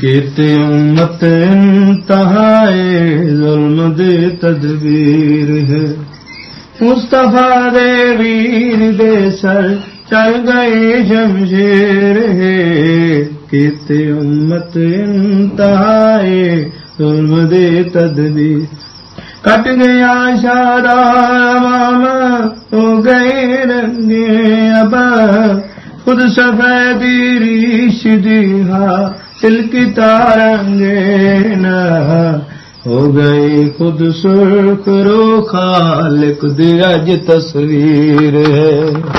کیتے امت انتہائے ظلم دے تدبیر ہے۔ مصطفیٰ دے ویر دے سر چل گئے جمشیر ہے۔ کیتے امت انتہائے ظلم دے تدبیر۔ کٹ گیا شارا ماما ہو گئے رنگے ابا۔ خود سفیدی ریش دیہا دل کی ہو گئی خود سرخ رو خالق دی اج تصویر ہے۔